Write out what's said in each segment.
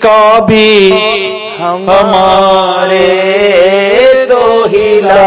کا بھی ہمارے تو ہلا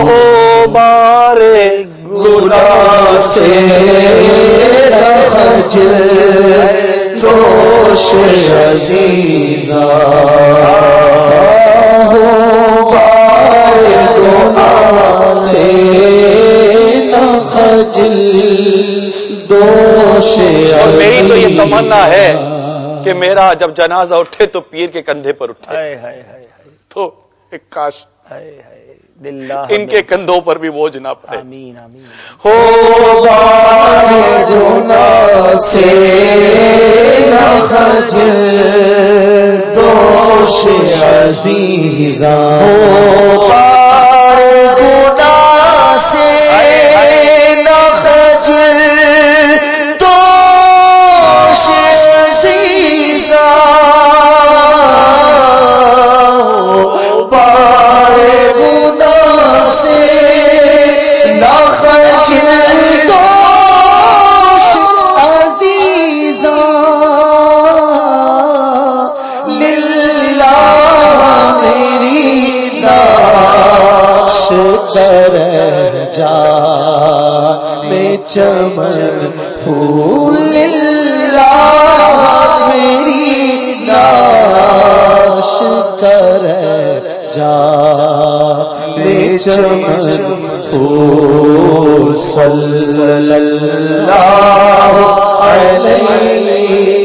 تو بارے گنا سے عزیزا ہو بارے گنا سے دوش میری تو یہ تمنا ہے کہ میرا جب جنازہ اٹھے تو پیر کے کندھے پر اٹھے۔ ہائے ہائے ہائے تو ایک کاش۔ ہائے ہائے۔ دلہ ان کے کندھوں پر بھی بوجھ نہ پڑے۔ آمین آمین۔ ہو سے دوش عزیزا للہ میری داش کر جا، میں چمن پھول للہ میری داش کر جا، میں چمن پھول صلی اللہ علیہ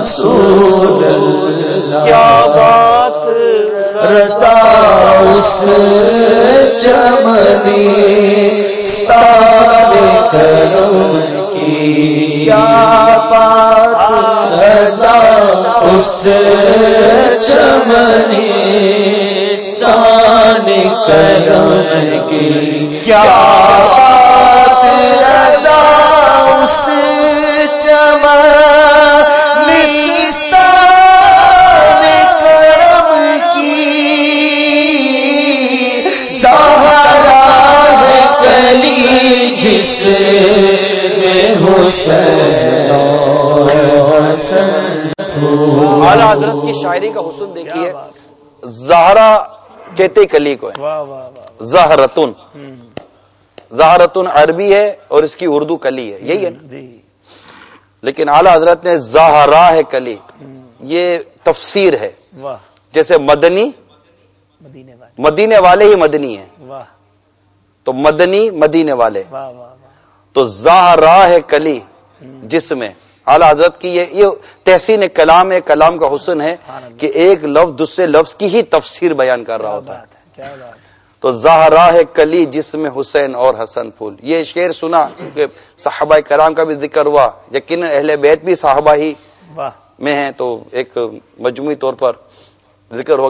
رسول کیا بات؟ رضا اس چمنی سارے کرم کی۔ کیا بات؟ رضا اس چمنی سان کرم کی۔ کیا میں اعلیٰ حضرت کی شاعری کا حسن دیکھیے۔ زہرا کہتے کلی کو ہے۔ واہ واہ واہ زہرتن۔ زہرتن عربی ہے اور اس کی اردو کلی ہے۔ یہی ہے نا؟ جی۔ لیکن اعلیٰ حضرت نے زہرا ہے کلی۔ یہ تفسیر ہے۔ واہ۔ جیسے مدنی مدینے والے۔ مدینے والے ہی مدنی ہیں۔ واہ تو مدنی مدینے والے۔ تو زہرا ہے کلی جس میں اعلیٰ حضرت کی یہ یہ تحسین کلام ہے کلام کا حسن ہے۔ کہ ایک لفظ دوسرے لفظ کی ہی تفسیر بیان کر رہا ہوتا ہے۔ تو زہرا ہے کلی جس میں حسین اور حسن پھول۔ یہ شعر سنا کہ صحابہ کرام کا بھی ذکر ہوا یقیناً اہل بیت بھی صحابہ ہی میں ہیں تو ایک مجموعی طور پر ذکر ہو گیا۔